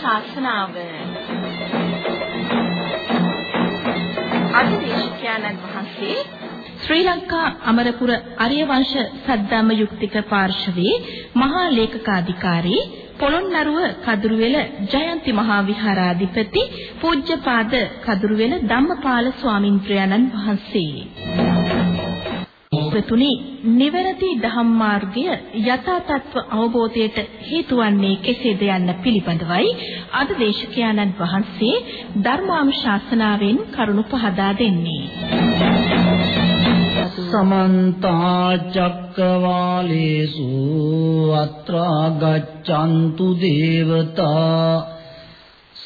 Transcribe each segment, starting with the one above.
ධර්මානුශාසනාව අද දේශකයන්න් වහන්සේ ශ්‍රී ලංකා අමරපුර අරියවංශ සද්ධාම යුක්තික පාර්ශවයේ මහා ලේකකාධිකාරී පොළොන්නරුව කදුරුවෙල ජයන්ති මහා විහාරාධිපති පූජ්‍යපාද කදුරුවෙල ධම්මපාල ස්වාමින්ත්‍රයන්න් වහන්සේ. ප්‍රතුනි නිවැරදි ධම්ම මාර්ගය යථා තත්ත්ව අවබෝධයට හේතු වන්නේ කෙසේද යන්න පිළිබඳවයි අද දේශකයන්න් වහන්සේ ධර්මානුශාසනාවෙන් කරුණු පහදා දෙන්නේ. සමන්ත චක්කවාලේසු අත්‍රා ගච්ඡන්තු දේවතා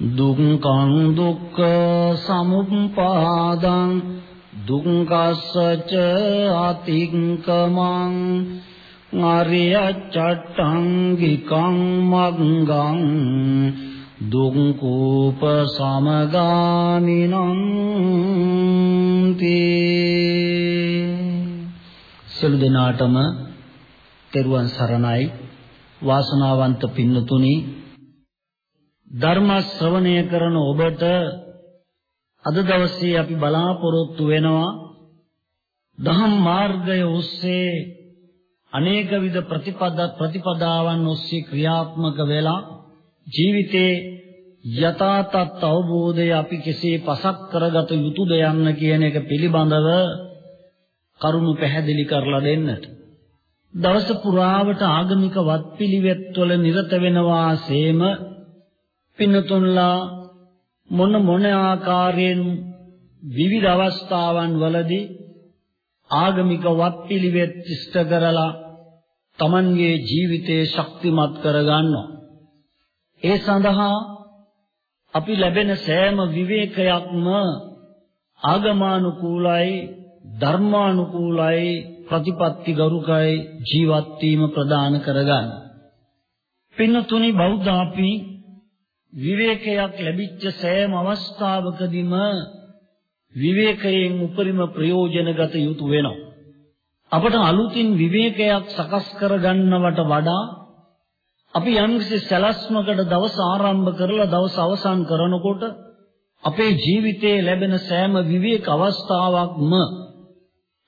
දුක්ඛං දුක්ඛ සමුප්පාදං දුක්ඛස්සච අතික්කමං අරිය චට්ඨංගිකං මග්ගං දුක්ඛෝප සමගාමිනං තේ සෙළු දිනාටම තෙරුවන් සරණයි වාසනාවන්ත පින්නතුනි ධර්ම ශ්‍රවණය කරන ඔබට අද දවසේ අපි බලාපොරොත්තු වෙනවා දහම් මාර්ගය ඔස්සේ අනේක විද ප්‍රතිපදා ප්‍රතිපදාවන් ඔස්සේ ක්‍රියාත්මක වෙලා ජීවිතේ යථා තත් අවබෝධය අපි කෙසේ පසක් කරගත යුතුද යන්න කියන එක පිළිබඳව කරුණු පැහැදිලි කරලා දෙන්නට. දවස පුරාවට ආගමික වත්පිළිවෙත්වල නිරත වෙනවා සේම පින්නතුන්ලා මොන මොන ආකාරයෙන් විවිධ අවස්ථාවන් වලදී ආගමික වත්පිළිවෙත් ඉෂ්ට කරලා Tamanගේ ජීවිතේ ශක්තිමත් කරගන්නවා. ඒ සඳහා අපි ලැබෙන සෑම විවේකයක්ම ආගමානුකූලයි ධර්මානුකූලයි ප්‍රතිපත්ති ගරුකයි ජීවත් වීම ප්‍රදාන කරගන්න. පින්නතුනි බෞද්ධ අපි විවේකයක් ලැබිච්ච සෑම අවස්ථාවකදීම විවේකයෙන් උපරිම ප්‍රයෝජනගත යුතු වෙනවා. අපට අලුතින් විවේකයක් සකස් කරගන්නවට වඩා අපි යම්කිසි සැලැස්මකට දවස ආරම්භ කරලා දවස අවසන් කරනකොට අපේ ජීවිතයේ ලැබෙන සෑම විවේක අවස්ථාවක්ම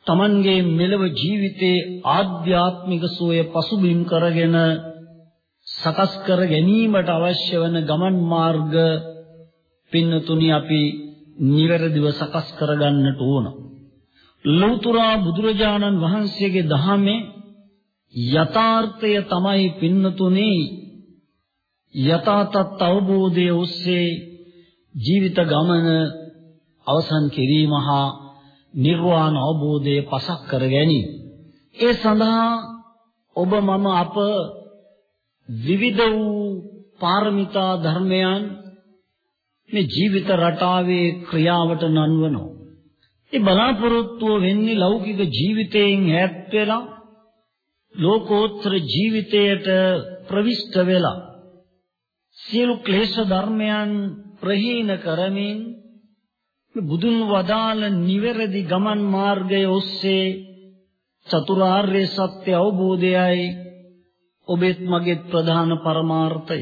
Tamanගේ මෙලව ජීවිතයේ ආධ්‍යාත්මික සෝය පසුබිම් කරගෙන සකස් කර ගැනීමට අවශ්‍ය වන ගමන් මාර්ග පින්නතුනි අපි නිවැරදිව සකස් කරගන්නට ඕන. ලෞතර බුදුරජාණන් වහන්සේගේ දහමේ යථාර්ථය තමයි පින්නතුනි යථාතත් අවබෝධයේ ඔස්සේ ජීවිත ගමන අවසන් කිරීම හා නිර්වාණ අවබෝධය පසක් කර ගැනීම. ඒ සඳහා ඔබ මම අප විවිධ වූ පාරමිතා ධර්මයන් මේ ජීවිත රටාවේ ක්‍රියාවට නන්වනවා. ඒ බලාපොරොත්තුව වෙන්නේ ලෞකික ජීවිතයෙන් ඈත් වෙලා ලෝකෝත්තර ජීවිතයට ප්‍රවිෂ්ඨ වෙලා සියලු ක්ලේශ ධර්මයන් ප්‍රහීන කරමින් බුදුන් වදාළ නිවැරදි ගමන් මාර්ගය ඔස්සේ චතුරාර්ය සත්‍ය අවබෝධයයි ඔබෙත් මගේත් ප්‍රධාන පරමාර්ථය.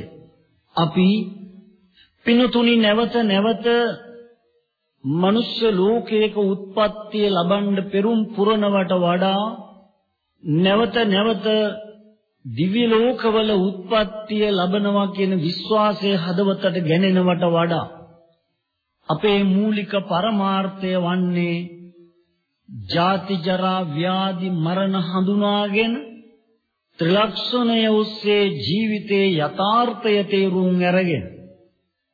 අපි පිනුතුනි නැවත නැවත මනුෂ්‍ය ලෝකයක උත්පත්තිය ලබන්න පෙරම් පුරනවට වඩා නැවත නැවත දිව්‍ය ලෝකවල උත්පත්තිය ලබනවා කියන විශ්වාසය හදවතට ගැනෙනවට වඩා අපේ මූලික පරමාර්ථය වන්නේ ජාති ජරා ව්‍යාධි මරණ හඳුනාගෙන ත්‍රිලක්ෂණය ඔස්සේ ජීවිතේ යථාර්ථය තේරුම් අරගෙන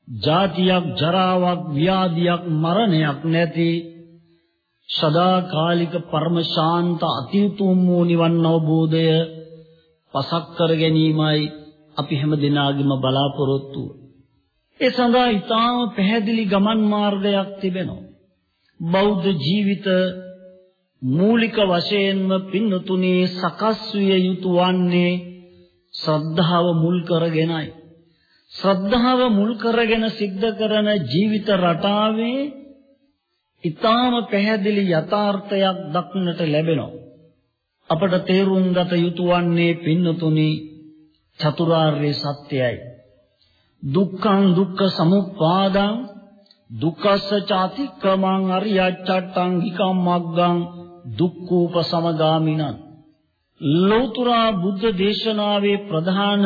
ජාතියක් ජරාවක් ව්‍යාධියක් මරණයක් නැති සදාකාලික පරම ශාන්ත අතිඋතුම් වූ නිවන් අවබෝධය පසක් කර ගැනීමයි අපි හැම දිනාගෙම බලාපොරොත්තු. ඒ සඳහා ඊටාම පැහැදිලි ගමන් මාර්ගයක් තිබෙනවා. බෞද්ධ ජීවිත මූලික වශයෙන්ම පින්නතුනේ සකස් විය යුතු වන්නේ ශ්‍රද්ධාව මුල් කරගෙනයි ශ්‍රද්ධාව මුල් කරගෙන සිද්ධ කරන ජීවිත රටාවේ ඊටාම පැහැදිලි යථාර්ථයක් දක්නට ලැබෙනවා. අපට තේරුම් ගත යුතු වන්නේ පින්නතුනි චතුරාර්ය සත්‍යයයි. දුක්ඛං දුක්ඛ සමුප්පාදං දුක්ඛස්ස චාතික්‍රමං අරියච්ඡට්ටං හිකම් මග්ගං දුක්ඛෝප සමගාමිනං ලෝතුරා බුද්ධ දේශනාවේ ප්‍රධාන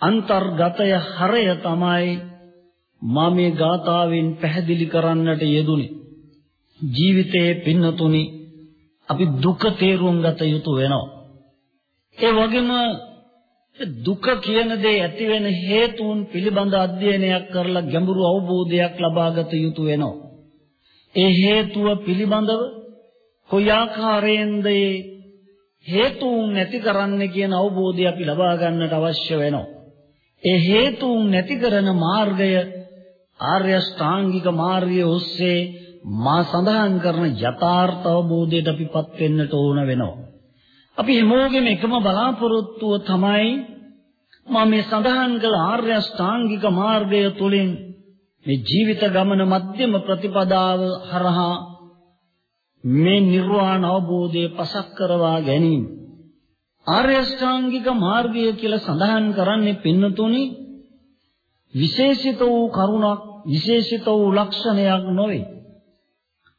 අන්තර්ගතය හරය තමයි මා මේ ගාථාවෙන් පැහැදිලි කරන්නට යෙදුනේ ජීවිතයේ පින්නතුනි අපි දුක තේරුම් ගත යුතු වෙනවා. ඒ වගේම දුක කියන දේ ඇති වෙන හේතුන් පිළිබඳ අධ්‍යයනයක් කරලා ගැඹුරු අවබෝධයක් ලබා ගත යුතු වෙනවා. ඒ හේතුව පිළිබඳව කොයි ආකාරයෙන්ද හේතුන් නැති කරන්න කියන අවබෝධය අපි ලබා ගන්නට අවශ්‍ය වෙනවා. ඒ හේතුන් නැති කරන මාර්ගය ආර්ය ශ්‍රාංගික මාර්ගයේ ඔස්සේ මා සඳහන් කරන යථාර්ථ අවබෝධයට අපිපත් වෙන්නට ඕන වෙනවා. අපි හැමෝගෙම එකම බලාපොරොත්තුව තමයි මා මේ සඳහන් කළ ආර්ය අෂ්ටාංගික මාර්ගය තුළින් මේ ජීවිත ගමන මධ්‍යම ප්‍රතිපදාව හරහා මේ නිර්වාණ අවබෝධය පසක් කරවා ගැනීම. ආර්ය අෂ්ටාංගික මාර්ගය කියලා සඳහන් කරන්නේ පින්නතුනි විශේෂිත වූ කරුණක් විශේෂිත වූ ලක්ෂණයක් නොවේ.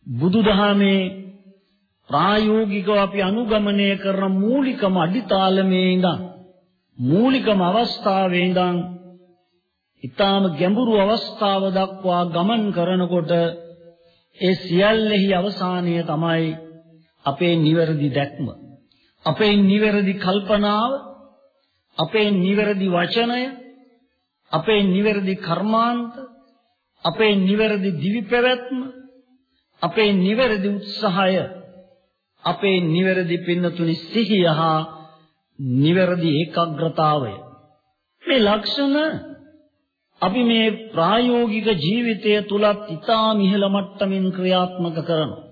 බුදුදහමේ ප්‍රායෝගිකව අපි අනුගමනය කරන මූලිකම අඩිතාලමේ ඉඳන් මූලිකම අවස්ථාවේ ඉඳන් ඊටාම ගැඹුරු අවස්ථාව දක්වා ගමන් කරනකොට ඒ සියල්ලෙහි අවසානය තමයි අපේ නිවැරදි දැක්ම. අපේ නිවැරදි කල්පනාව අපේ නිවැරදි වචනය අපේ නිවැරදි කර්මාන්ත අපේ නිවැරදි දිවි පැවැත්ම අපේ නිවැරදි උත්සාහය අපේ නිවැරදි පින්නතුනි සිහිය හා නිවැරදි ඒකාග්‍රතාවය. මේ ලක්ෂණ අපි මේ ප්‍රායෝගික ජීවිතය තුලත් ඉතාම ඉහළ මට්ටමින් ක්‍රියාත්මක කරනවා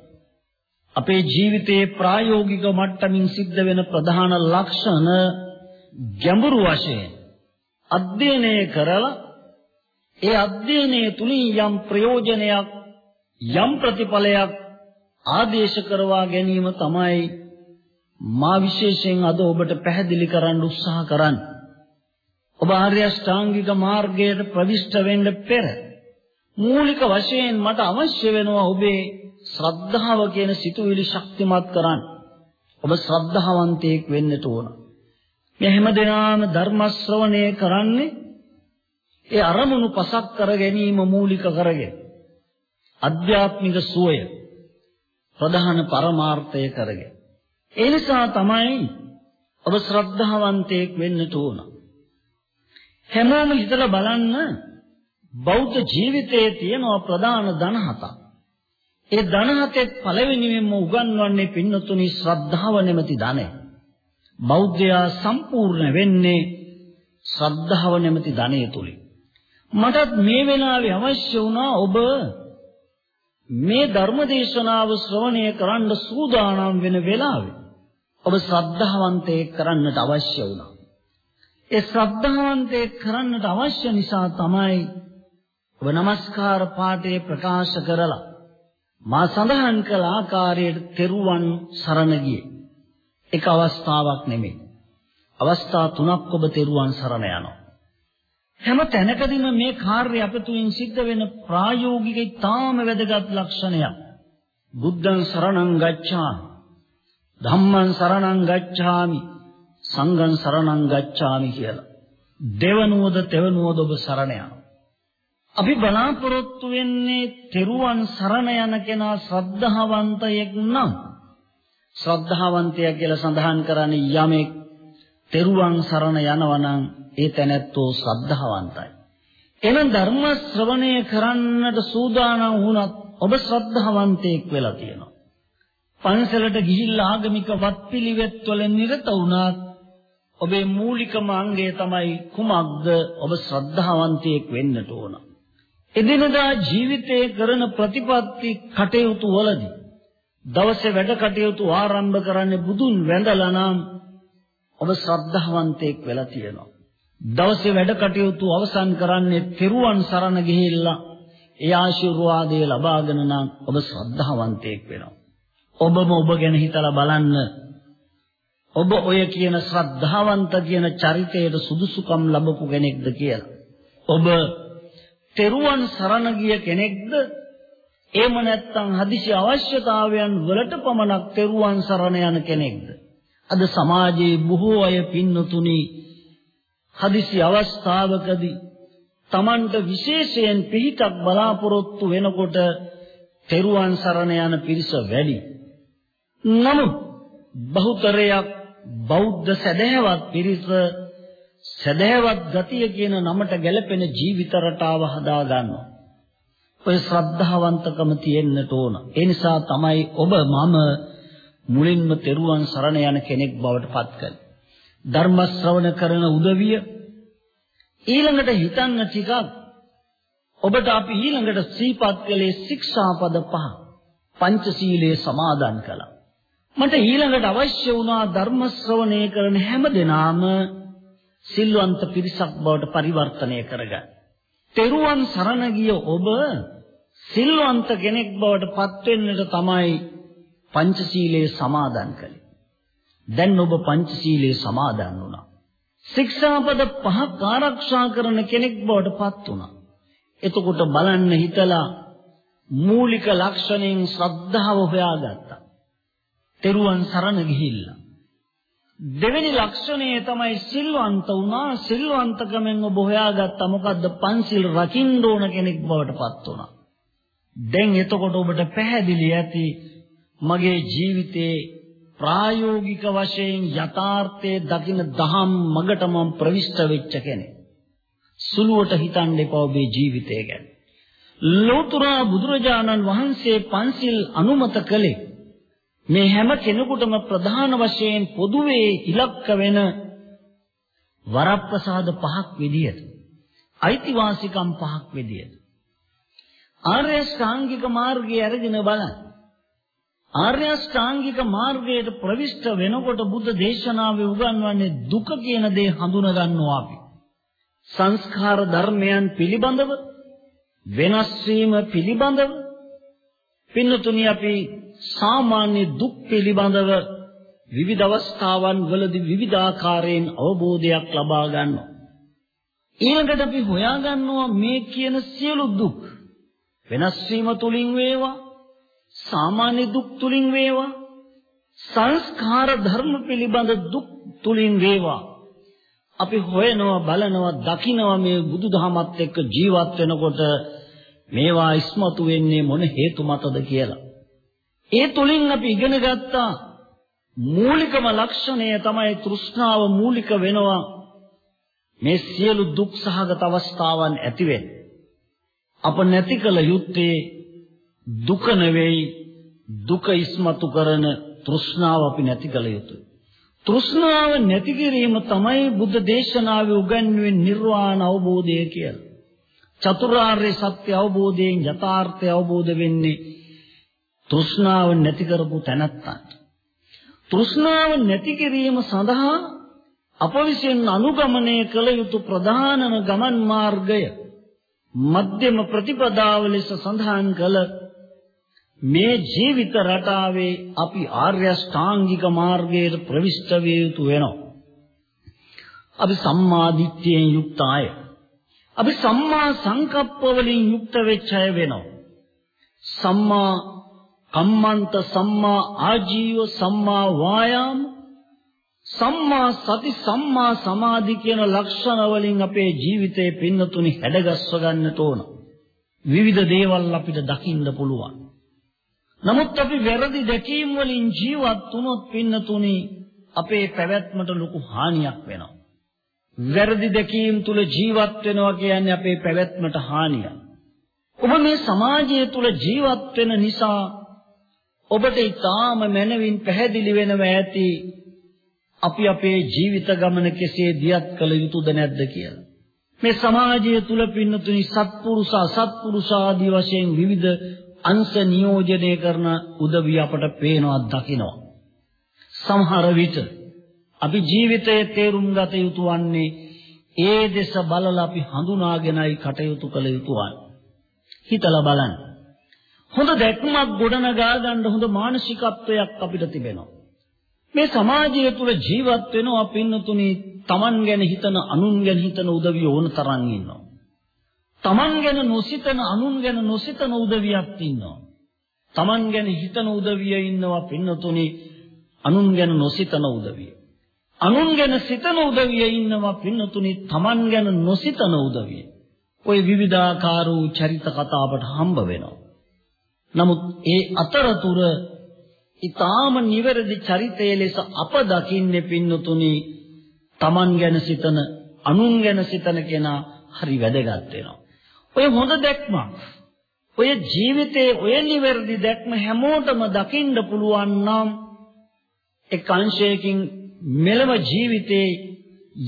අපේ ජීවිතයේ ප්‍රායෝගික මට්ටමින් සිද්ධ වෙන ප්‍රධාන ලක්ෂණ ගැඹුරු වශයෙන් අධ්‍යයනය කරලා ඒ අධ්‍යයනයේ තුලින් යම් ප්‍රයෝජනයක් යම් ප්‍රතිඵලයක් ආදේශ කරවා ගැනීම තමයි මා විශේෂයෙන් අද ඔබට පැහැදිලි කරන්න උත්සාහ කරන්නේ. ඔබ ආර්ය අෂ්ටාංගික මාර්ගයට ප්‍රවිෂ්ඨ වෙන්න පෙර මූලික වශයෙන් මට අවශ්‍ය වෙනවා ඔබේ ශ්‍රද්ධාව කියන සිතුවිලි ශක්තිමත් කරන්න. ඔබ ශ්‍රද්ධාවන්තයෙක් වෙන්නට ඕන. මේ හැමදෙනාම ධර්ම ශ්‍රවණය කරන්නේ ඒ අරමුණු පසක් කර ගැනීම මූලික කරගෙන අධ්‍යාත්මික සුවය ප්‍රධාන පරමාර්ථය කරගෙන ඒ නිසා තමයි ඔබ ශ්‍රද්ධාවන්තයෙක් වෙන්නට ඕන හැමෝම හිතලා බලන්න බෞද්ධ ජීවිතයේ තියෙන ප්‍රධාන ධන හතක් ඒ ධන හතේ පළවෙනිවෙන්ම උගන්වන්නේ පින්නතුනි ශ්‍රද්ධාව නැමැති ධනය. බෞද්ධයා සම්පූර්ණ වෙන්නේ ශ්‍රද්ධාව නැමැති ධනය තුලින්. මටත් මේ වෙලාවේ අවශ්‍ය වුණා ඔබ මේ ධර්ම දේශනාව ශ්‍රවණය කරන්න සූදානම් වෙන වෙලාවේ ඔබ ශ්‍රද්ධාවන්තයෙක් කරන්නට අවශ්‍ය වුණා. ඒ ශ්‍රද්ධාවන්තයෙක් කරන්නට අවශ්‍ය නිසා තමයි ඔබ নমස්කාර පාඨය ප්‍රකාශ කරලා මා සඳහන් කළ ආකාරයට තෙරුවන් සරණ ගියේ. එක අවස්ථාවක් නෙමෙයි. අවස්ථා තුනක් ඔබ තෙරුවන් සරණ යනවා. හැම තැනකදීම මේ කාර්ය අපතුලින් සිද්ධ වෙන ප්‍රායෝගික ඊටාම වැදගත් ලක්ෂණයක්. බුද්ධං සරණං ගච්ඡාමි. ධම්මං සරණං ගච්ඡාමි. සංඝං සරණං ගච්ඡාමි කියලා. දෙවනුවද තෙවනුවද ඔබ සරණ යනවා. අපි බලාපොරොත්තු වෙන්නේ තෙරුවන් සරණ යන කෙනා ශ්‍රද්ධාවන්තයෙක් නම් ශ්‍රද්ධාවන්තය කියලා සඳහන් කරන්නේ යමෙක් තෙරුවන් සරණ යනවා නම් ඒ තැනැත්තෝ ශ්‍රද්ධාවන්තයි. එනම් ධර්ම ශ්‍රවණය කරන්නට සූදානම් වුණත් ඔබ ශ්‍රද්ධාවන්තයෙක් වෙලා තියෙනවා. පන්සලට ගිහිල්ලා ආගමික වත්පිළිවෙත් වල නිරත වුණත් ඔබේ මූලිකම අංගය තමයි කුමක්ද? ඔබ ශ්‍රද්ධාවන්තයෙක් වෙන්නට ඕන. එදිනදා ජීවිතයේ කරන ප්‍රතිපත්ති කටයුතු වලදී දවසේ වැඩ කටයුතු ආරම්භ කරන්නේ බුදුන් වැඳලා නම් ඔබ ශ්‍රද්ධාවන්තයෙක් වෙලා තියෙනවා. දවසේ වැඩ කටයුතු අවසන් කරන්නේ තෙරුවන් සරණ ගිහිල්ලා ඒ ආශිර්වාදය ලබාගෙන නම් ඔබ ශ්‍රද්ධාවන්තයෙක් වෙනවා. ඔබම ඔබ ගැන හිතලා බලන්න. ඔබ ඔය කියන ශ්‍රද්ධාවන්ත කියන චරිතයට සුදුසුකම් ලැබපු කෙනෙක්ද කියලා. ඔබ තෙරුවන් සරණ ගිය කෙනෙක්ද? එහෙම නැත්නම් හදිසි අවශ්‍යතාවයන් වලට පමණක් තෙරුවන් සරණ යන කෙනෙක්ද? අද සමාජයේ බොහෝ අය පින්නතුනි හදිසි අවස්ථාවකදී Tamanට විශේෂයෙන් පිහිටක් බලාපොරොත්තු වෙනකොට තෙරුවන් සරණ යන පිරිස වැඩි. නමුත් බහුතරයක් බෞද්ධ සදහැවත් පිරිස සදහැවත් ගතිය කියන නමට ගැලපෙන ජීවිත රටාව හදා ගන්නවා. ඔය ශ්‍රද්ධාවන්තකම තියෙන්නට ඕන. ඒ නිසා තමයි ඔබ මම මුලින්ම තෙරුවන් සරණ යන කෙනෙක් බවට පත් කරන්නේ. ධර්ම ශ්‍රවණ කරන උදවිය ඊළඟට හිතන්න ටිකක් ඔබට අපි ඊළඟට සීපත් කළේ ශික්ෂාපද පහ පංචශීලයේ සමාදන් කළා මට ඊළඟට අවශ්‍ය වුණා ධර්ම ශ්‍රවණය කරන හැම දිනාම සිල්වන්ත පිරිසක් බවට පරිවර්තනය කරගන්න. තෙරුවන් සරණ ගිය ඔබ සිල්වන්ත කෙනෙක් බවට පත් වෙන්නට තමයි පංචශීලයේ සමාදන් කළේ. දැන් ඔබ පංචශීලයේ සමාදන් වුණා. ශික්ෂාපද පහක් ආරක්ෂා කරන කෙනෙක් බවට පත් වුණා. එතකොට බලන්න හිතලා මූලික ලක්ෂණයෙන් ශ්‍රද්ධාව හොයාගත්තා. තෙරුවන් සරණ ගිහිල්ලා. දෙවෙනි ලක්ෂණය තමයි සිල්වන්ත වුණා. සිල්වන්තකමෙන් ඔබ හොයාගත්තා මොකද්ද? පන්සිල් රකින්න ඕන කෙනෙක් බවට පත් වුණා. දැන් එතකොට ඔබට පැහැදිලි ඇති මගේ ජීවිතේ ප්‍රායෝගික වශයෙන් යථාර්ථයේ දකින දහම් මගට මම ප්‍රවිෂ්ඨ වෙච්ච කෙනෙක්. සුළුවට හිතන්න එපා ඔබේ ජීවිතය ගැන. ලෝතර බුදුරජාණන් වහන්සේ පන්සිල් අනුමත කළේ මේ හැම කෙනෙකුටම ප්‍රධාන වශයෙන් පොදුවේ ඉලක්ක වෙන වරප්‍රසාද පහක් විදියට අයිතිවාසිකම් පහක් විදියට ආර්ය ශ්‍රාංගික මාර්ගය අරගෙන බලන්න ආර්ය අෂ්ටාංගික මාර්ගයට ප්‍රවිෂ්ඨ වෙනකොට බුද්ධ දේශනාවේ උගන්වන්නේ දුක කියන දේ හඳුනා ගන්නවා අපි. සංස්කාර ධර්මයන් පිළිබඳව වෙනස් වීම පිළිබඳව පින්නතුනි අපි සාමාන්‍ය දුක් පිළිබඳව විවිධ අවස්ථාවන් වලදී විවිධාකාරයෙන් අවබෝධයක් ලබා ගන්නවා. ඊළඟට අපි හොයා ගන්නවා මේ කියන සියලු දුක් වෙනස් වීම තුලින් වේවා සාමාන්‍ය දුක් තුලින් වේවා සංස්කාර ධර්ම පිළිබඳ දුක් තුලින් වේවා අපි හොයනවා බලනවා දකිනවා මේ බුදුදහමත් එක්ක ජීවත් වෙනකොට මේවා ඉස්මතු වෙන්නේ මොන හේතු මතද කියලා. ඒ තුලින් අපි ඉගෙන ගත්තා මූලිකම ලක්ෂණය තමයි තෘෂ්ණාව මූලික වෙනවා. මේ සියලු දුක් සහගත අවස්ථාවන් ඇති වෙන්නේ. අප නැති කල යුත්තේ දුක නෙවෙයි දුක ඉස්මතු කරන තෘෂ්ණාව අපි නැති කළ යුතුයි. තෘෂ්ණාව නැති කිරීම තමයි බුද්ධ දේශනාවේ උගන්වන්නේ නිර්වාණ අවබෝධය කියලා. චතුරාර්ය සත්‍ය අවබෝධයෙන් යථාර්ථය අවබෝධ වෙන්නේ තෘෂ්ණාව නැති කරපු තැනත්තන්ට. තෘෂ්ණාව නැති කිරීම සඳහා අප විසින් අනුගමනය කළ යුතු ප්‍රධානම ගමන් මාර්ගය මධ්‍යම ප්‍රතිපදාව ලෙස සඳහන් කළ මේ ජීවිත රටාවේ අපි ආර්ය ශ්‍රාංගික මාර්ගයට ප්‍රවිෂ්ඨ විය යුතු වෙනවා. අපි සම්මා දිට්ඨියෙන් යුක්ත අය. අපි සම්මා සංකප්ප වලින් යුක්ත වෙච්ච අය වෙනවා. සම්මා කම්මන්ත සම්මා ආජීව සම්මා වායාම සම්මා සති සම්මා සමාධි කියන ලක්ෂණ වලින් අපේ ජීවිතේ පින්නතුනි හැඩගස්ව ගන්නට ඕන. විවිධ දේවල් අපිට දකින්න පුළුවන්. නමුත් අපි වැරදි දැකීම් වලින් ජීවත් වුණොත් පින්නතුනි අපේ පැවැත්මට ලොකු හානියක් වෙනවා. වැරදි දැකීම් තුල ජීවත් වෙනවා කියන්නේ අපේ පැවැත්මට හානියක්. ඔබ මේ සමාජය තුල ජීවත් වෙන නිසා ඔබට ඊටාම මනවින් පැහැදිලි වෙනවා ඇති අපි අපේ ජීවිත ගමන කෙසේ දියත් කළ යුතුද නැද්ද කියලා. මේ සමාජය තුල පින්නතුනි සත්පුරුෂ අසත්පුරුෂ ආදී වශයෙන් විවිධ අංශ නියෝජනය කරන උදවිය අපට පේනවා දකිනවා. සමහර විට අපි ජීවිතයේ තේරුම් ගත යුතු වන්නේ ඒ දෙස බලලා අපි හඳුනාගෙනයි කටයුතු කළ යුතු වන්නේ. හිතලා බලන්න. හොඳ දැක්මක් ගොඩනගා ගන්න හොඳ මානසිකත්වයක් අපිට තිබෙනවා. මේ සමාජය තුළ ජීවත් වෙනවා පින්නතුනි Taman ගැන හිතන අනුන් ගැන හිතන උදවිය ඕන තරම් ඉන්නවා. Taman ගැන නොසිතන අනුන් ගැන නොසිතන උදවියක් ඉන්නවා. Taman ගැන හිතන උදවිය ඉන්නවා පින්නතුනි අනුන් ගැන නොසිතන උදවිය. අනුන් ගැන සිතන උදවිය ඉන්නවා පින්නතුනි Taman ගැන නොසිතන උදවිය. ওই විවිධාකාර වූ චරිත කතා අපට හම්බ වෙනවා. නමුත් ඒ අතරතුර ඊටාම නිවැරදි චරිතයේ ලෙස අප දකින්නේ පින්නතුනි Taman ගැන සිතන අනුන් ගැන සිතන කෙනා හරි වැදගත් වෙනවා. ඔය හොඳ දැක්මක්. ඔය ජීවිතයේ ඔය නිවැරදි දැක්ම හැමෝටම දකින්න පුළුවන් නම් එක් අංශයකින් මෙලව ජීවිතේ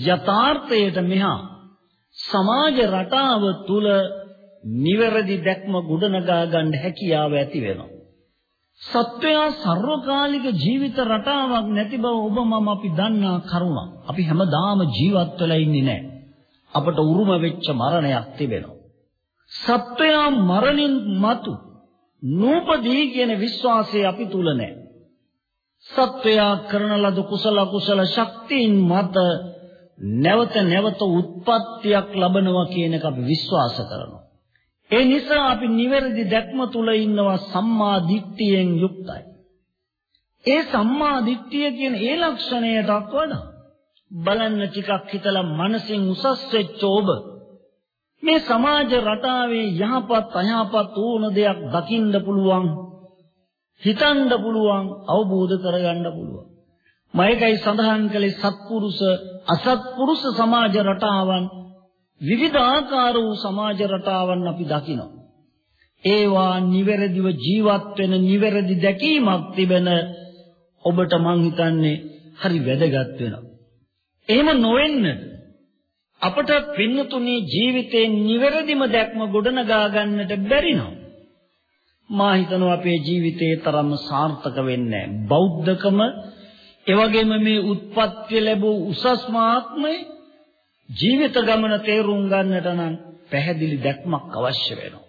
යථාර්ථයට මෙහා සමාජ රටාව තුල නිවැරදි දැක්ම ගොඩනගා ගන්න හැකියාව ඇති වෙනවා. සත්වයා සර්වකාලික ජීවිත රටාවක් නැති බව ඔබ මම අපි දන්නා කරුණක්. අපි හැමදාම ජීවත් වෙලා ඉන්නේ නැහැ. අපට උරුම වෙච්ච මරණයක් තිබෙනවා. සත්වයා මරණින් මතු නූපදී කියන විශ්වාසය අපි තුල නැහැ. සත්වයා කරන ලද කුසල කුසල ශක්තියින් මත නැවත නැවත උත්පත්තියක් ලබනවා කියන එක අපි විශ්වාස කරනවා. ඒ නිසා අපි නිවැරදි දැක්ම තුල ඉන්නවා සම්මා දිට්ඨියෙන් යුක්තයි. ඒ සම්මා දිට්ඨිය කියන ඒ ලක්ෂණයටත් වඩා බලන්න ටිකක් හිතලා මනසින් උසස් වෙච්ච ඔබ මේ සමාජ රටාවේ යහපත් අයහපත් ඕන දෙයක් දකින්න පුළුවන් හිතන්න පුළුවන් අවබෝධ කරගන්න පුළුවන් මයිකයි සඳහන් කළේ සත්පුරුෂ අසත්පුරුෂ සමාජ රටාවන් විවිධ ආකාර වූ සමාජ රටාවන් අපි දකිනවා. ඒවා නිවැරදිව ජීවත් වෙන නිවැරදි දැකීමක් තිබෙන ඔබට මං හිතන්නේ හරි වැදගත් වෙනවා. එහෙම නොවෙන්න අපට පින්නතුනේ ජීවිතේ නිවැරදිම දැක්ම ගොඩනගා ගන්නට බැරි නම් මා හිතනවා අපේ ජීවිතේ තරම් සාර්ථක වෙන්නේ නැහැ. බෞද්ධකම එවැගේම මේ උත්පත්ති ලැබූ උසස්ම ආත්මය ජීවිත ගමන තේරුම් ගන්නට නම් පැහැදිලි දැක්මක් අවශ්‍ය වෙනවා.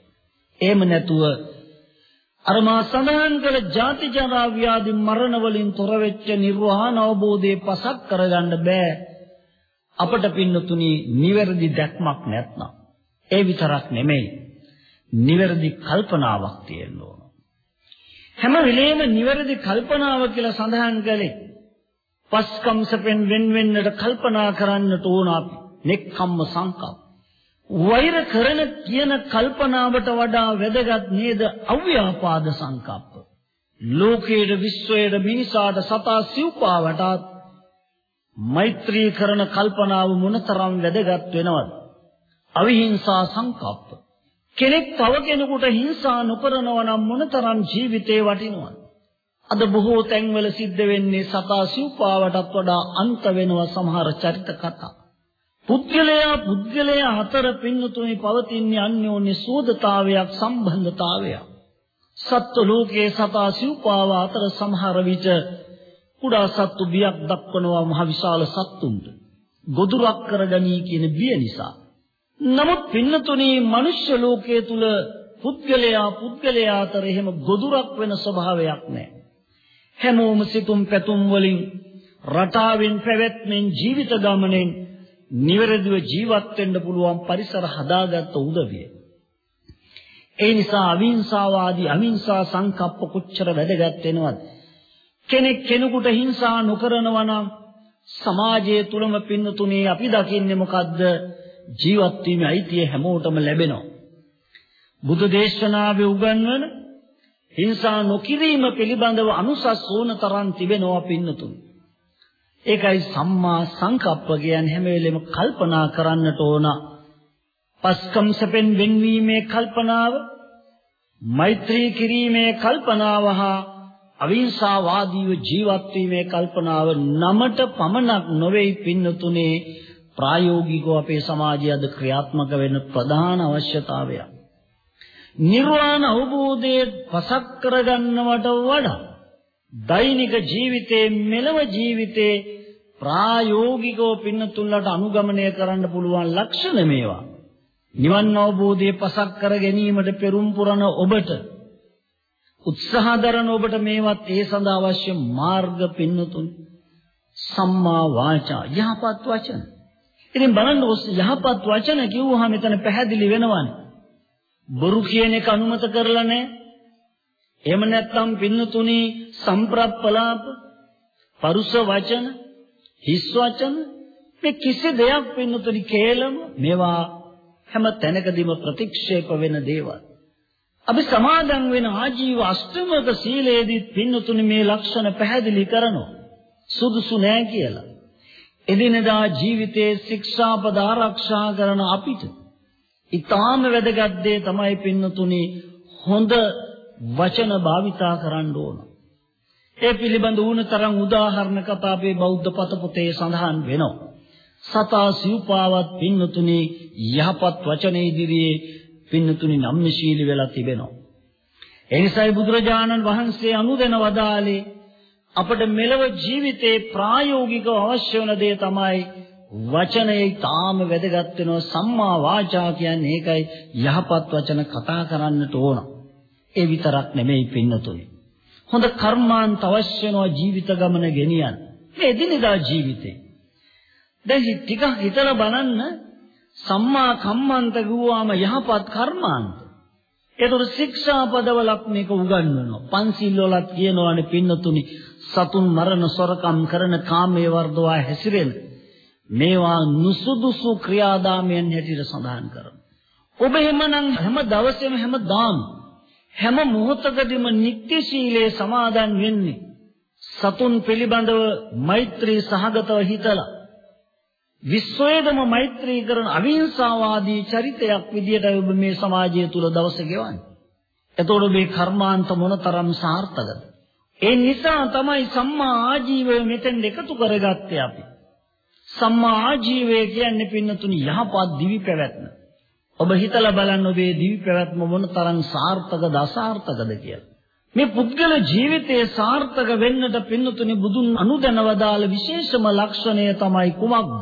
එහෙම නැතුව අර මා සඳහන් කළ ජාති ජරා ව්‍යාධි මරණ වලින් තොර වෙච්ච නිර්වාණ අවබෝධයේ පසක් කරගන්න බෑ. අපට පින්නතුනි නිවැරදි දැක්මක් නැත්නම්. ඒ විතරක් නෙමෙයි. නිවැරදි කල්පනාවක් තියෙන්න ඕන. හැම වෙලේම නිවැරදි කල්පනාව කියලා සඳහන් කළේ පස්කම් සපෙන් වෙන් වෙන්නට කල්පනා කරන්නට ඕන අපි. නෙක්ඛම්ම සංකප්ප. වෛර කරන කියන කල්පනාවට වඩා වැදගත් නේද අව්‍යාපාද සංකප්ප. ලෝකයේ විශ්වයේ මිනිසාට සතා සිව්පාවටත් මෛත්‍රී කරන කල්පනාව මොනතරම් වැදගත් වෙනවද? අවිහිංසා සංකප්ප. කෙනෙක් තව කෙනෙකුට හිංසා නොකරනවා නම් මොනතරම් ජීවිතේ වටිනවද? අද බොහෝ තැන්වල සිද්ධ වෙන්නේ සතා සිව්පාවටත් වඩා අන්ත වෙනවා සමහර චරිත කතා. පුද්ගලයා පුද්ගලයා අතර පින්නතුනි පවතින්නේ අන්‍යෝන්‍ය සෝදතාවයක් සම්බන්ධතාවයක්. සත්ව ලෝකයේ සතා සිව්පාව අතර සමහර විට කුඩා සත්තු බියක් දක්වනවා මහ විශාල සත්තුන්ට. ගොදුරක් කරගනී කියන බිය නිසා. නමුත් පින්නතුනි මනුෂ්‍ය ලෝකයේ තුල පුද්ගලයා පුද්ගලයා අතර එහෙම ගොදුරක් වෙන ස්වභාවයක් නැහැ. හැමෝම සිතුම් පැතුම් වලින් රටාවෙන් පැවැත්මෙන් ජීවිත ගමනෙන් නිවැරදිව ජීවත් වෙන්න පුළුවන් පරිසර හදාගත්ත උදවිය. ඒ නිසා අවිහිංසාවාදී අහිංසා සංකප්ප කොච්චර වැදගත් වෙනවද? කෙනෙක් කෙනෙකුට හිංසා නොකරනවා නම් සමාජයේ තුලම පින්නතුනේ අපි දකින්නේ මොකද්ද? ජීවත් වීමේ අයිතිය හැමෝටම ලැබෙනවා. බුදු දේශනාවේ උගන්වන හිංසා නොකිරීම පිළිබඳව අනුසස් ඕන තරම් තිබෙනවා පින්නතුනි. ඒකයි සම්මා සංකප්ප කියන්නේ හැම වෙලෙම කල්පනා කරන්නට ඕන. පස්කම් සැපෙන් වෙන්වීමේ කල්පනාව, මෛත්‍රී කිරීමේ කල්පනාව හා අවිහිංසාවාදීව ජීවත් වීමේ කල්පනාව නමට පමණක් නොවේයි පින්නතුනේ ප්‍රායෝගිකව අපේ සමාජය අද ක්‍රියාත්මක වෙන ප්‍රධාන අවශ්‍යතාවයක්. නිර්වාණ අවබෝධයේ පසක් කරගන්නවට වඩා දෛනික ජීවිතයේ මෙලව ජීවිතේ ප්‍රායෝගිකව පින්නතුන්ලට අනුගමනය කරන්න පුළුවන් ලක්ෂණ මේවා. නිවන් අවබෝධයේ පසක් කර ගැනීමට පෙරම් පුරන ඔබට උත්සාහ දරන ඔබට මේවත් ඒ සඳහා අවශ්‍ය මාර්ග පින්නතුන් සම්මා වාචා යහපත් වචන. ඉතින් බලන්න යහපත් වචන කිව්වහම මෙතන පැහැදිලි වෙනවනේ. බොරු කියන එක අනුමත කරලා නැහැ. එහෙම නැත්නම් පින්නතුනි සම්ප්‍රප්පලාප පරුස වචන හිස් වචන මේ කිසි දෙයක් පින්නතුනි කේලම මේවා හැම තැනකදීම ප්‍රතික්ෂේප වෙන දේවල්. අපි සමාදන් වෙන ආජීව අෂ්ටමක සීලයේදී පින්නතුනි මේ ලක්ෂණ පැහැදිලි කරනවා. සුදුසු නෑ කියලා. එදිනදා ජීවිතයේ ශික්ෂාපද ආරක්ෂා කරන අපිට ඊටාම වැදගත් දේ තමයි පින්නතුනි හොඳ වචන භාවිතා කරන්න ඕන. ඒ පිළිබඳ වුණ තරම් උදාහරණ කතා අපේ බෞද්ධ පත පොතේ සඳහන් වෙනවා. සතා සිව්පාවත් පින්නතුනි යහපත් වචනේ ඉදිරියේ පින්නතුනි නම්මශීලී වෙලා තිබෙනවා. එනිසායි බුදුරජාණන් වහන්සේ අනුදැන වදාළේ අපට මෙලව ජීවිතේ ප්‍රායෝගිකව අවශ්‍ය වන දේ තමයි වචනේ තාම වැදගත් වෙනවා සම්මා වාචා කියන්නේ ඒකයි යහපත් වචන කතා කරන්නට ඕන. ඒ විතරක් නෙමෙයි පින්නතුනි. හොඳ කර්මාන්ත අවශ්‍ය වෙනවා ජීවිත ගමන ගෙනියන්න. මේ එදිනෙදා ජීවිතේ. දැන් ටික හිතලා බලන්න සම්මා කම්මන්ත ගුවාම යහපත් කර්මාන්ත. ඒතර ශික්ෂා පදවලක් මේක උගන්වනවා. පන්සිල් වලත් කියනවානේ පින්නතුනි සතුන් මරණ සොරකම් කරන කාමයේ වර්ධවා හැසිරෙන මේවා නුසුදුසු ක්‍රියාදාමයන් හැටියට සඳහන් කරනවා. ඔබ එහෙමනම් හැම දවසෙම හැමදාම හැම මොහොතකදීම නිත්‍ය සීලයේ සමාදන් වෙන්නේ සතුන් පිළිබඳව මෛත්‍රී සහගතව හිතලා විශ්වයේදම මෛත්‍රී කරන අවිහිංසාවාදී චරිතයක් විදියට ඔබ මේ සමාජය තුල දවස ගෙවන්නේ. එතකොට මේ කර්මාන්ත මොනතරම් සාර්ථකද? ඒ නිසා තමයි සම්මා ආජීවය මෙතෙන් එකතු කරගත්තේ අපි. සම්මා ආජීවය කියන්නේ පින්නතුනි යහපත් දිවි පැවැත්ම. ඔබ හිතලා බලන්න ඔබේ දිවි පැවැත්ම මොනතරම් සාර්ථකද අසාර්ථකද කියලා. මේ පුද්ගල ජීවිතයේ සාර්ථක වෙන්නට පින්නතුනි බුදුන් අනුදැනවදාළ විශේෂම ලක්ෂණය තමයි කුමක්ද?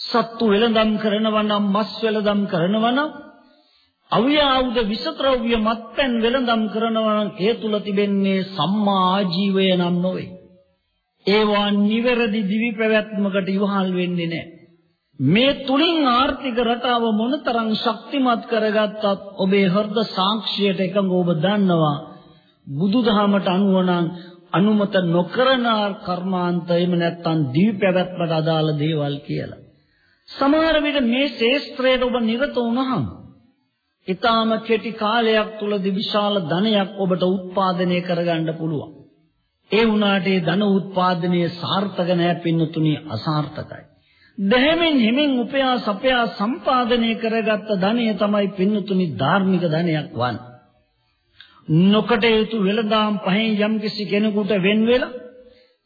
සත්තු වෙලඳම් කරනවා නම් මස් වෙලඳම් කරනවා නම් අව්‍යාවුද විසත්‍රව්‍ය මත්පැන් වෙලඳම් කරනවා නම් ඒ තුල තිබෙන්නේ සම්මා ආජීවය නම් නොවේ. ඒවා නිවැරදි දිවි පැවැත්මකට ඉවහල් වෙන්නේ නැහැ. මේ තුලින් ආර්ථික රටාව මොනතරම් ශක්තිමත් කරගත්තත් ඔබේ හෘද සාක්ෂියට එකඟ ඔබ දන්නවා බුදුදහමට අනුව නම් අනුමත නොකරන කර්මාන්ත එහෙම නැත්නම් දිවි පැවැත්මට අදාළ දේවල් කියලා. සමහර විට මේ ශේස්ත්‍රයට ඔබ නිරත වුණහම ඊටාම කෙටි කාලයක් තුලදී විශාල ධනයක් ඔබට උත්පාදනය කරගන්න පුළුවන්. ඒ වුණාට ඒ ධන උත්පාදනයේ සාර්ථක නැහැ පින්නතුණි අසාර්ථකයි. දැහැමින් හිමින් උපයා සපයා සම්පාදනය කරගත්ත ධනය තමයි පින්නතුණි ධාර්මික ධනයක් වන්නේ. නොකට යුතු වෙළඳාම් පහෙන් යම්කිසි කෙනෙකුට වෙන් වෙලා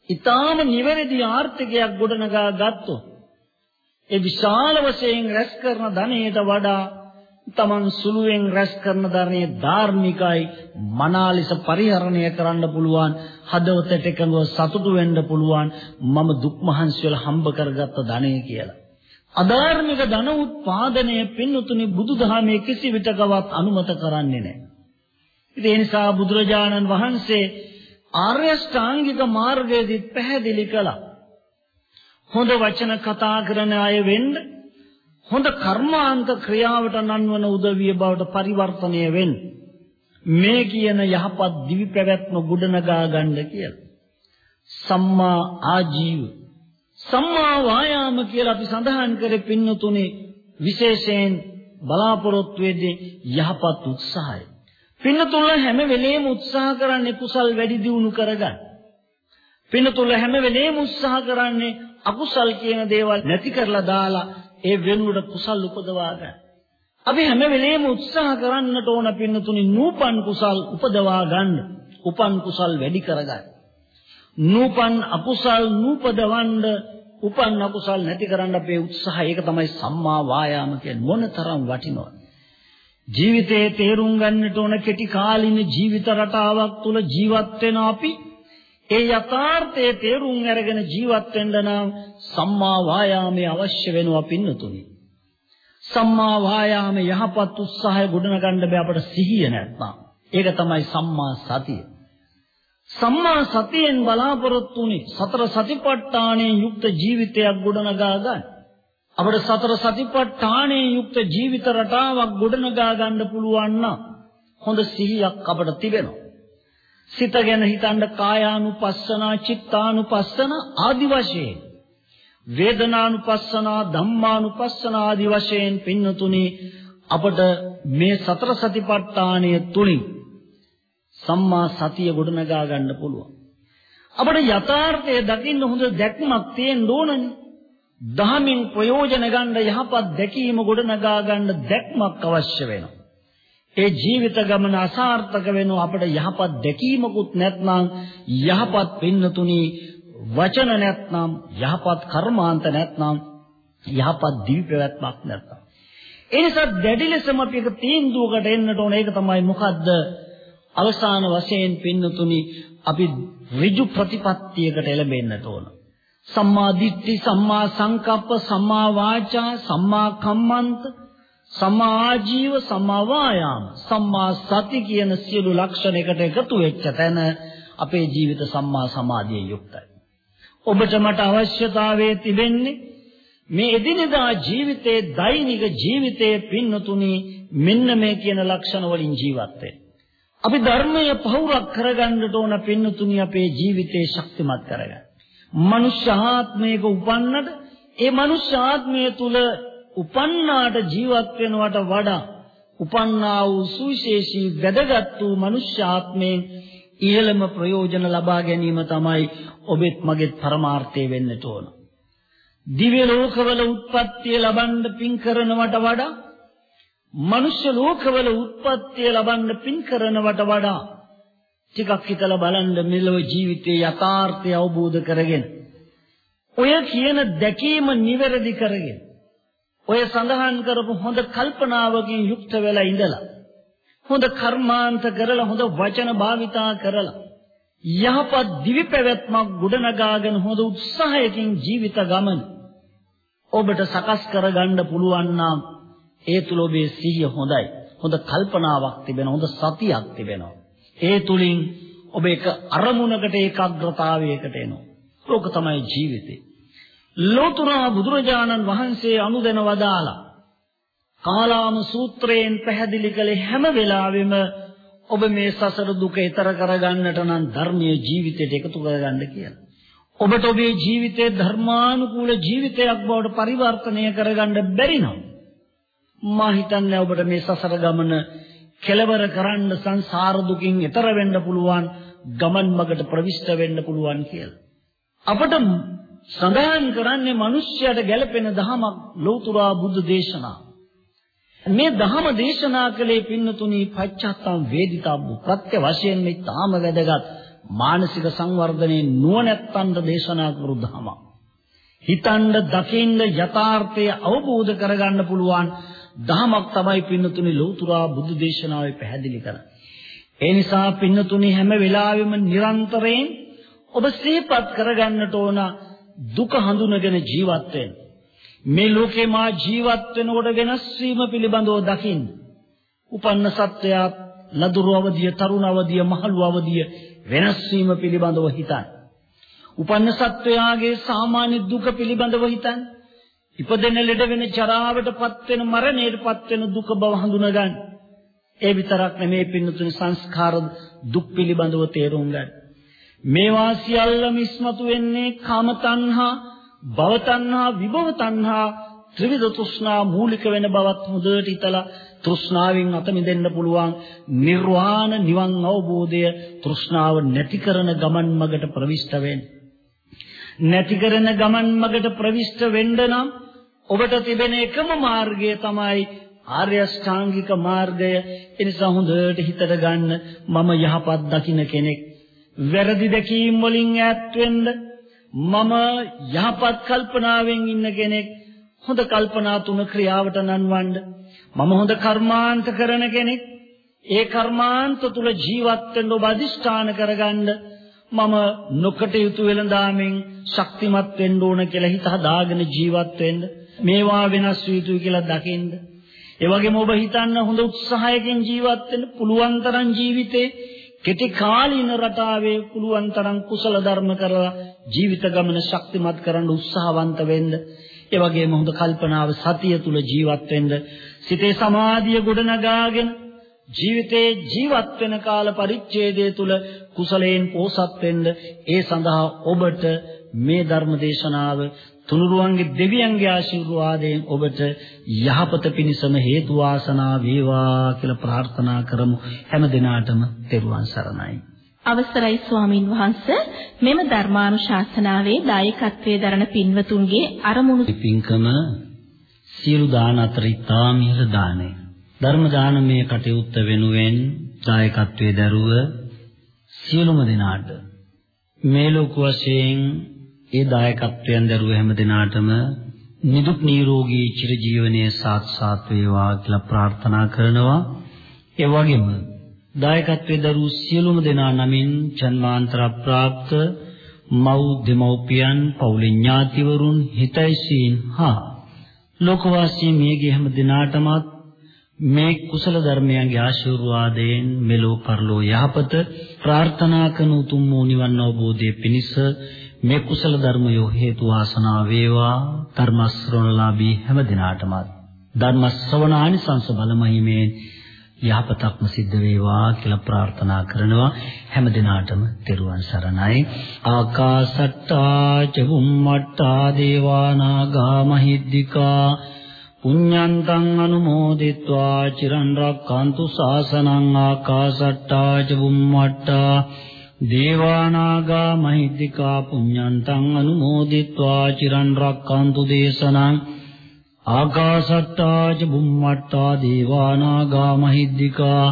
ඊටාම නිවැරදි ආර්ථිකයක් ගොඩනගා ගත්තොත් ඒ විශාල වශයෙන් රැස් කරන ධනයට වඩා තමන් සුළුවෙන් රැස් කරන ධර්මයේ ධාර්මිකයි මනාලෙස පරිහරණය කරන්න පුළුවන් හදවතට එකඟව සතුටු වෙන්න පුළුවන් මම දුක් මහන්සි වල හම්බ කරගත්ත ධනෙ කියලා. අධාර්මික ධන උත්පාදනය පින්තුනි බුදුදහමේ කිසි විටකවත් අනුමත කරන්නේ නැහැ. ඒ නිසා බුදුරජාණන් වහන්සේ ආර්ය ශ්‍රාංගික මාර්ගයේදී පැහැදිලි කළා. හොඳ වචන කතා කරන අය වෙන්න හොඳ කර්මාන්ත ක්‍රියාවට නන්වන උදවිය බවට පරිවර්තනය වෙන්න මේ කියන යහපත් දිවි පැවැත්ම ගොඩනගා ගන්න කියලා. සම්මා ආජීව සම්මා වායාම කියලා අපි සඳහන් කරේ පින්නතුනේ විශේෂයෙන් බලාපොරොත්තු වෙන්නේ යහපත් උත්සාහය. පින්නතුල හැම වෙලේම උත්සාහ කරන්නේ කුසල් වැඩි දියුණු කරගන්න. පින්නතුල හැම වෙලේම උත්සාහ කරන්නේ අකුසල් කියන දේවල් නැති කරලා දාලා ඒ වෙනුවට කුසල් උපදවා ගන්න. අපි හැම වෙලේම උත්සාහ කරන්නට ඕන පින්නතුනි නූපන් කුසල් උපදවා ගන්න. උපන් කුසල් වැඩි කරගන්න. නූපන් අකුසල් නූපදවන්න උපන් අකුසල් නැති කරන්න අපේ උත්සාහය ඒක තමයි සම්මා වායාම කියන්නේ මොනතරම් වටිනවද ජීවිතයේ තේරුම් ගන්නට ඕන කෙටි කාලින ජීවිත රටාවක් තුල ජීවත් වෙන අපි ඒ යථාර්ථයේ තේරුම් අරගෙන ජීවත් වෙන්න නම් සම්මා වායාමයේ අවශ්‍ය වෙනවා පින්නතුනි. සම්මා වායාමයේ යහපත් උත්සාහය ගොඩනගන්න බෑ අපට සිහිය නැත්නම්. ඒක තමයි සම්මා සතිය. සම්මා සතියෙන් බලාපොරොත්තු වුනේ සතර සතිපට්ඨානයෙන් යුක්ත ජීවිතයක් ගොඩනගා ගන්න. අපිට සතර සතිපට්ඨානයෙන් යුක්ත ජීවිත රටාවක් ගොඩනගා ගන්න පුළුවන් නම් හොඳ සිහියක් අපට තිබෙනවා. සිත ගැන හිතන්න කායානුපස්සනා චිත්තානුපස්සන ආදි වශයෙන් වේදනානුපස්සනා ධම්මානුපස්සනා ආදි වශයෙන් පින්නතුනි අපට මේ සතර සතිපට්ඨානය තුලින් සම්මා සතිය ගොඩනගා ගන්න පුළුවන්. අපිට යථාර්ථය දකින්න හොඳ දැක්මක් තියෙන්න ඕනනේ. දහමින් ප්‍රයෝජන ගන්න යහපත් දැකීම ගොඩනගා ගන්න දැක්මක් අවශ්‍ය වෙනවා. ඒ ජීවිත ගමන අසාර්ථක වෙනවා. අපිට යහපත් දැකීමකුත් නැත්නම් යහපත් පින්නතුණි වචන නැත්නම් යහපත් කර්මාන්ත නැත්නම් යහපත් දිවි පැවැත්මක් නැත්නම්. ඒ නිසා දැඩි ලෙසම අපි එක තීන්දුවකට එන්නට ඕන. ඒක තමයි මොකද්ද? අවසාන වශයෙන් පින්නතුණි අපි ඍජු ප්‍රතිපත්තියකට එළඹෙන්නට ඕන. සම්මා දිට්ඨි සම්මා සංකප්ප සම්මා වාචා සම්මා කම්මන්ත සම්මා ආජීව සම්මා වායාම සම්මා සති කියන සියලු ලක්ෂණ එකට එකතු වෙච්ච තැන අපේ ජීවිත සම්මා සමාධියෙන් යුක්තයි. ඔබට මට අවශ්‍යතාවයේ තිබෙන්නේ මේ එදිනෙදා ජීවිතයේ දෛනික ජීවිතයේ පින්නතුනි මෙන්න මේ කියන ලක්ෂණ වලින් ජීවත් වෙන්න. අපි ධර්මයේ පහුරක් කරගන්නට ඕන පින්නතුනි අපේ ජීවිතේ ශක්තිමත් කරගන්න. මනුෂ්‍ය ආත්මයක උපන්නට ඒ මනුෂ්‍ය ආත්මය තුල උපන්නාට ජීවත් වෙනවට වඩා උපන්නා වූ සුවිශේෂී වැදගත් වූ මනුෂ්‍ය ආත්මයෙන් ඉහළම ප්‍රයෝජන ලබා ගැනීම තමයි ඔබෙත් මගෙත් පරමාර්ථය වෙන්නට ඕන. දිව්‍ය ලෝකවල උත්පත්තිය ලබන්න පින් කරනවට වඩා මනුෂ්‍ය ලෝකවල උත්පත්තිය ලබන්න පින් කරනවට වඩා ටිකක් හිතලා බලන්න මෙලොව ජීවිතයේ යථාර්ථය අවබෝධ කරගෙන ඔය කියන දැකීම නිවැරදි කරගෙන ඔය සඳහන් කරපු හොඳ කල්පනාවකින් යුක්ත වෙලා ඉඳලා හොඳ කර්මාන්ත කරලා හොඳ වචන භාවිතා කරලා යහපත් දිවි පැවැත්මක් ගොඩනගාගෙන හොඳ උත්සාහයකින් ජීවිත ගමන ඔබට සකස් කරගන්න පුළුවන් නම් ඒ තුල ඔබේ සිහිය හොඳයි හොඳ කල්පනාවක් තිබෙනවා හොඳ සතියක් තිබෙනවා ඒ තුලින් ඔබ එක අරමුණකට ඒකාග්‍රතාවයකට එනවා. ඕක තමයි ජීවිතේ. ලෝතර බුදුරජාණන් වහන්සේ අනුදැන වදාලා කාලාම සූත්‍රයෙන් පැහැදිලි කළේ හැම වෙලාවෙම ඔබ මේ සසර දුක ඈතර කරගන්නට නම් ධර්මීය ජීවිතයට එකතු කරගන්න කියලා. ඔබට ඔබේ ජීවිතේ ධර්මානුකූල ජීවිතයක් බවට පරිවර්තනය කරගන්න බැරි නම් මා හිතන්නේ ඔබට මේ සසර ගමන කෙලවර කරන්න සංසාර දුකින් එතර වෙන්න පුළුවන් ගමන් මගට ප්‍රවිෂ්ඨ වෙන්න පුළුවන් කියලා. අපට සඳහන් කරන්නේ මිනිස්යාට ගැළපෙන දහමක් ලෞතුරා බුද්ධ දේශනා. මේ දහම දේශනා කළේ පින්නතුණි පච්චත්තම් වේදිතබ්බු ප්‍රත්‍ය වශයෙන් මේ තාම වැදගත් මානසික සංවර්ධනයේ නුවණැත්තන්ට දේශනා කරු දහමක්. හිතන්න දකින්න යථාර්ථය අවබෝධ කරගන්න පුළුවන් දහමක් තමයි පින්නතුනි ලෞතුරා බුදු දේශනාවේ පැහැදිලි කරන්නේ. ඒ නිසා පින්නතුනි හැම වෙලාවෙම නිරන්තරයෙන් ඔබ සිහිපත් කරගන්නට ඕන දුක හඳුනගෙන ජීවත් වෙන්න. මේ ලෝකේ මා ජීවත් වෙනකොට වෙනස් වීම පිළිබඳව දකින්න. උපන්න සත්‍යය ලදරු අවදිය, තරුණ අවදිය, මහලු අවදිය වෙනස් වීම පිළිබඳව හිතන්න. උපන්න සත්වයාගේ සාමාන්‍ය දුක පිළිබඳව හිතන්න. ඉපදෙන ලෙඩ වෙන ජරාවටපත් වෙන මරණයටපත් වෙන දුක බව හඳුනා ගන්න. ඒ විතරක් නෙමේ පින්නතුනි සංස්කාර දුක් පිළිබඳව තේරුම් ගන්න. මේවා සියල්ලම ඉස්මතු වෙන්නේ කාම තණ්හා, භව තණ්හා, විභව තණ්හා, ත්‍රිවිධ තෘෂ්ණා මූලික වෙන බවත් හොඳට හිතලා තෘෂ්ණාවෙන් අත මිදෙන්න පුළුවන් නිර්වාණ නිවන් අවබෝධය තෘෂ්ණාව නැති කරන ගමන් මගට ප්‍රවිෂ්ඨ වෙන්න. නැති කරන ගමන් මගට ප්‍රවිෂ්ඨ වෙන්න නම් ඔබට තිබෙන එකම මාර්ගය තමයි ආර්ය ශ්‍රාංගික මාර්ගය. ඒ නිසා හොඳට හිතට ගන්න මම යහපත් දකින්න කෙනෙක්. වැරදි දැකීම් වලින් ඈත් වෙන්න මම යහපත් කල්පනාවෙන් ඉන්න කෙනෙක්. හොඳ කල්පනා තුන ක්‍රියාවට නන්වන්න. මම හොඳ කර්මාන්ත කරන කෙනෙක්. ඒ කර්මාන්ත තුල ජීවත් වෙන්න ඔබ අදිෂ්ඨාන කරගන්න. මම නොකටයුතු වෙලඳාමෙන් ශක්තිමත් වෙන්න ඕන කියලා හිත හදාගෙන ජීවත් වෙන්න. මේවා වෙනස් විය යුතුයි කියලා දකින්න. ඒ වගේම ඔබ හිතන්න හොඳ උත්සාහයකින් ජීවත් වෙන්න පුළුවන් තරම් ජීවිතේ කෙටි කාලීන රටාවේ පුළුවන් තරම් කුසල ධර්ම කරලා ජීවිත ගමන ශක්තිමත් කරන්න උත්සාහවන්ත වෙන්න. ඒ වගේම හොඳ කල්පනාව සතිය තුල ජීවත් වෙන්න. සිතේ සමාධිය ගොඩනගාගෙන ජීවිතේ ජීවත් වෙන කාල පරිච්ඡේදය තුල කුසලයෙන් පෝසත් වෙන්න. ඒ සඳහා ඔබට මේ ධර්ම දේශනාව තුනුරුවන්ගේ දෙවියන්ගේ ආශිර්වාදයෙන් ඔබට යහපත පිණිසම හේතු වාසනා වේවා කියලා ප්‍රාර්ථනා කරමු. හැම දිනාටම තෙරුවන් සරණයි. අවසරයි ස්වාමින් වහන්සේ. මෙම ධර්මානුශාසනාවේ දායකත්වයේ දරන පින්වතුන්ගේ අරමුණු පින්කම සියලු දාන අතර ඉතාම ඉහළ දානය. ධර්ම දානමය කටයුත්ත වෙනුවෙන් දායකත්වයේ දරුව සියලුම දෙනාට මේ ලෝක වශයෙන් ඒ දායකත්වයෙන් දරුව හැම දිනාටම නිදුක් නිරෝගී චිරජීවනයේ සාත්සාත් වේවා කියලා ප්‍රාර්ථනා කරනවා. ඒ වගේම දායකත්වයේ දරූ සියලුම දෙනා නමින් ජන්මාන්තර ප්‍රාප්ත මව් දෙමව්පියන් පවුලේ ඥාතිවරුන් හිතයිසීන් හා ලෝකවාසී මේගේ හැම දිනාටමත් මේ කුසල ධර්මයන්ගේ ආශිර්වාදයෙන් මෙලෝ පරලෝ යහපත ප්‍රාර්ථනා කරන උතුම් වූ නිවන් අවබෝධයේ පිණිස මේ කුසල ධර්මයෝ හේතු වාසනා වේවා. ධර්ම ශ්‍රවණලාභී හැම දිනාටම. ධර්ම ශ්‍රවණානි සංස බලමහිමේ යහපතක්ම සිද්ධ වේවා කියලා ප්‍රාර්ථනා කරනවා. හැම දිනාටම තෙරුවන් සරණයි. ආකාසට්ටා චුම්මට්ටා දේවානාගා මහිද්దికා පුඤ්ඤන්තං අනුමෝදිත්වා චිරන් රක්칸තු සාසනං ආකාසට්ටා චුම්මට්ටා දේවානාගා මහිද්దికා පුඤ්ඤන්තං අනුමෝදිत्वा චිරන් රක්칸තු දේශනං ආකාශට්ටා ච බුම්මට්ටා දේවානාගා මහිද්దికා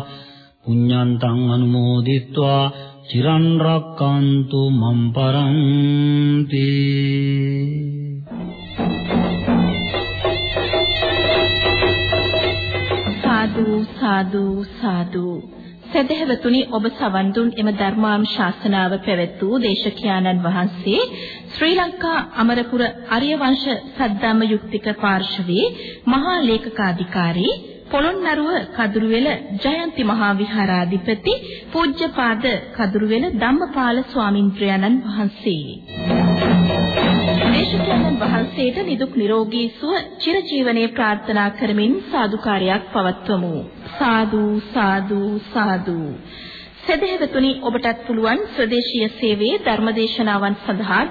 පුඤ්ඤන්තං අනුමෝදිत्वा චිරන් රක්칸තු මම් පරන්ති. සාදු සාදු සාදු. සදහැවතුනි ඔබ සවන් දුන් එම ධර්මානුශාසනාව පැවැත් වූ දේශකයාණන් වහන්සේ ශ්‍රී ලංකා අමරපුර අරියවංශ සද්ධාම යුක්තික පාර්ශවයේ මහා ලේකකාධිකාරී පොළොන්නරුව කදුරුවෙල ජයන්ති මහා විහාරාධිපති පූජ්‍යපාද කදුරුවෙල ධම්මපාල ස්වාමින්ද්‍රයන්න් වහන්සේ දේශකයන්න් වහන්සේට නිදුක් නිරෝගී සුව චිරජීවනයේ ප්‍රාර්ථනා කරමින් සාදුකාරයක් පවත්වමු. සාදු සාදු සාදු. සදහෙවතුනි ඔබටත් පුළුවන් ස්වදේශීය සේවයේ ධර්මදේශනාවන් සඳහා